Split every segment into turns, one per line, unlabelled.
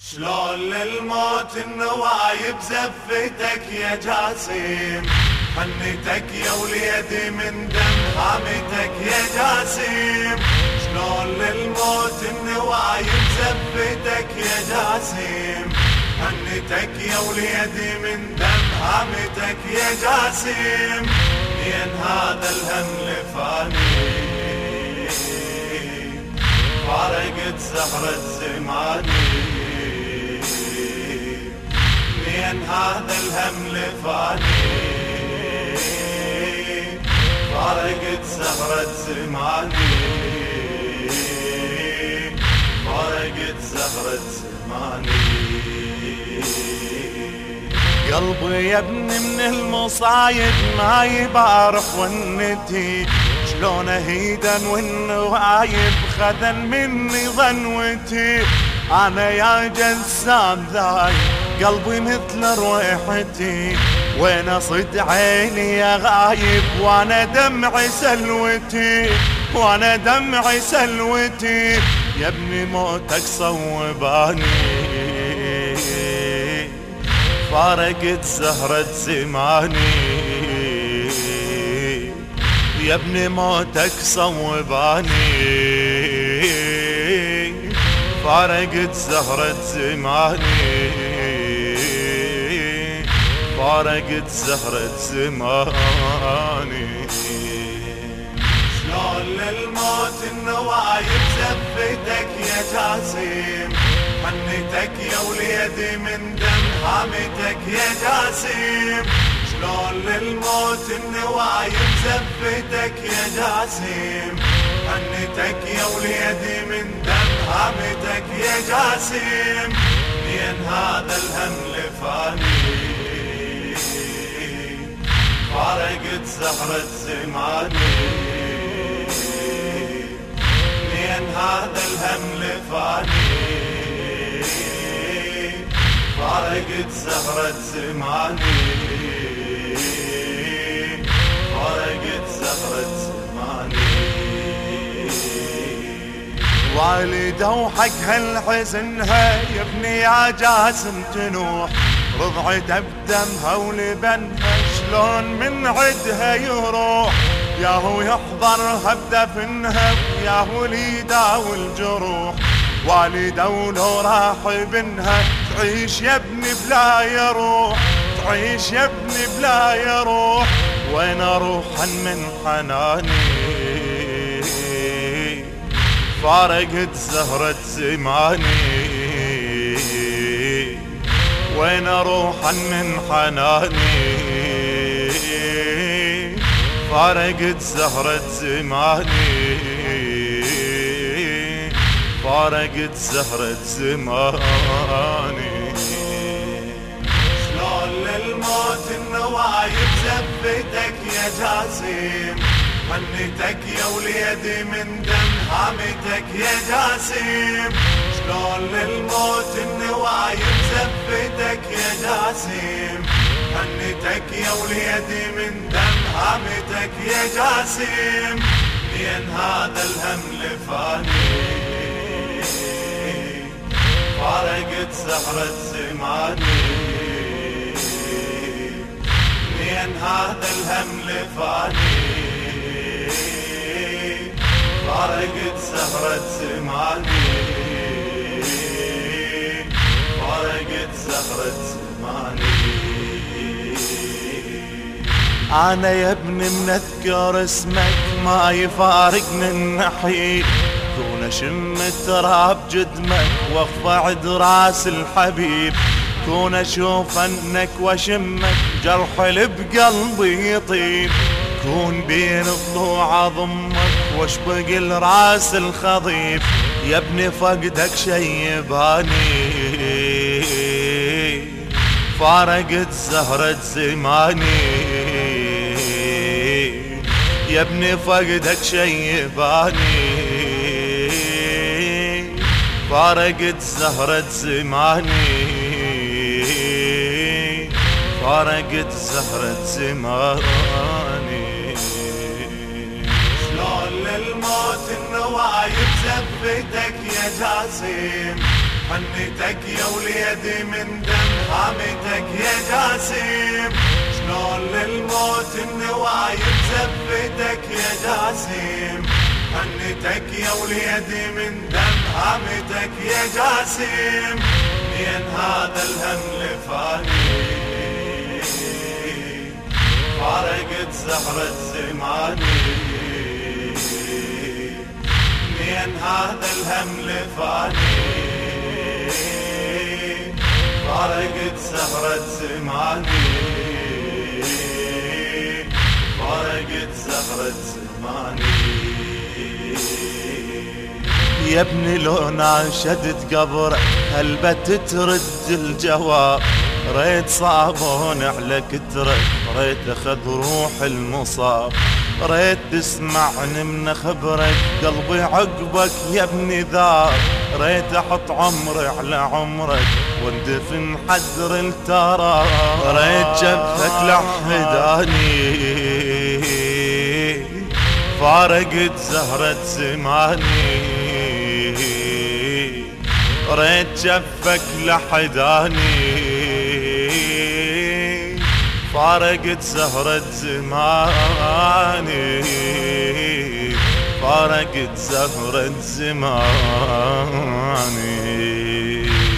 شلون للموت النوايب زفتك يا جاسم؟ حنتك يا وليدي من دم هامتك يا جاسم. شلون للموت النوايب زفتك يا جاسم؟ حنتك يا وليدي من دم هامتك يا جاسم. لين هذا الهم لفاني. فارقت زهرة زماني. لين هذا الهم لفاني. فارقت زهرة زماني. فارقت زهرة زماني. قلبي يا ابني من المصايب ما يبارح ونتي. شلون اهيدا والنوايب خذن مني ظنوتي. أنا يا جسام ذايب. قلبي مثل رويحتي وين صد عيني يا غايب؟ وأنا دمعي سلوتي. وأنا دمعي سلوتي. يا ابني موتك صوباني. فارقت زهرة زماني. يا ابني موتك صوباني. فارقت زهرة زماني. فارقت زهرة زماني. شلون للموت النوايب زفتك يا جاسم. حنتك يا وليدي من دم هامتك يا جاسم. شلون للموت النوايب زفتك يا جاسم. حنتك يا وليدي من دم هامتك يا جاسم. لين هذا الهم لفاني. فارقت زهرة زماني. لين هذا الهم لفاني. فارقت زهرة زماني. فارقت زهرة زماني. والده وحق هالحزنها يا ابني يا جاسم تنوح. رضعته بدمها ولبنها. شلون من عدها يروح. ياهو يحضرها بدفنها ياهو لي يداوي الجروح والده ولو راح ابنها تعيش يا ابني بلا يروح. تعيش يا ابني بلا يروح. وين أروح من حناني؟ فارقت زهرة زماني. وين أروح من حناني؟ فارقت زهرة زماني. فارقت زهرة زماني. شلون للموت النوايب زفتك يا جاسم. حنتك يا وليدي من دم هامتك يا جاسم. شلون للموت النوايب زفتك يا جاسم. حنتك يا وليدي من دم هامتك يا جاسم. لين هذا الهم لفاني. فارقت زهرة زماني. لين هذا الهم لفاني. فارقت زهرة زماني. فارقت زهرة زماني. أنا يا ابني منذكر اسمك ما يفارقني النحيل. كون اشم تراب جدمك وأخفى عد راس الحبيب. كون أشوف أنك واشمك جرح بقلبي يطيب. كون بين الضلوع اضمك واشبق الراس الخضيب. يا ابني فقدك شيباني. فارقت زهرة زماني. يا ابني فقدك شيباني. فارقت زهرة زماني. فارقت زهرة زماني. شلون للموت النوايب زفتك يا جاسم. حنتك يا وليدي من دم حامتك يا جاسم. شلون للموت النوايب زفتك يا جاسم. حنتك يا وليدي من دم حامتك يا جاسم. من هذا الهم لفاني. فارقت زهرة زماني. من هذا الهم لفاني. فارقت زهرة زماني. زماني. يا ابني لو ناشدت قبرك هلبت ترد الجواب؟ ريت صابون على كترك ريت أخذ روح المصاب. ريت تسمعني من خبرك قلبي عقبك يا ابني ذاب. ريت أحط عمري على عمرك واندفن حذر الترى ريت جبهك لحداني فارقت زهرة زماني. ريت جفك لحداني. فارقت زهرة زماني. فارقت زهرة زماني.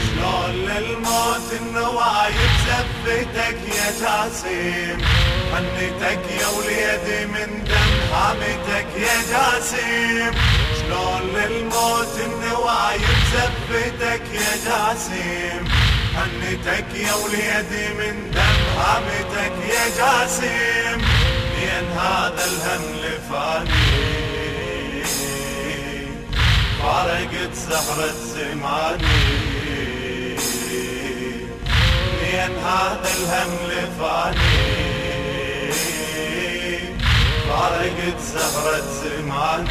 شلون للموت النوايب زفتك يا جاسم. حنتك يا وليدي من دم حامتك يا جاسم. شلون للموت النوايب زفتك يا جاسم؟ حنتك يا وليدي من دم حامتك يا جاسم. لين هذا الهم لفاني. فارقت زهرة زماني. لين هذا الهم لفاني. فارقت زهرة زماني.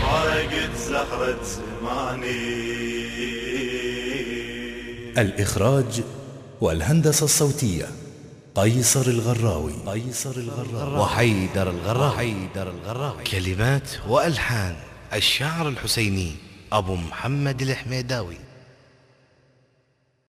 فارقت زهرة زماني.
الإخراج والهندسة الصوتية قيصر الغراوي. قيصر الغراوي.
وحيدر الغراوي. وحيدر الغراوي. كلمات وألحان. الشاعر الحسيني أبو محمد الحميداوي.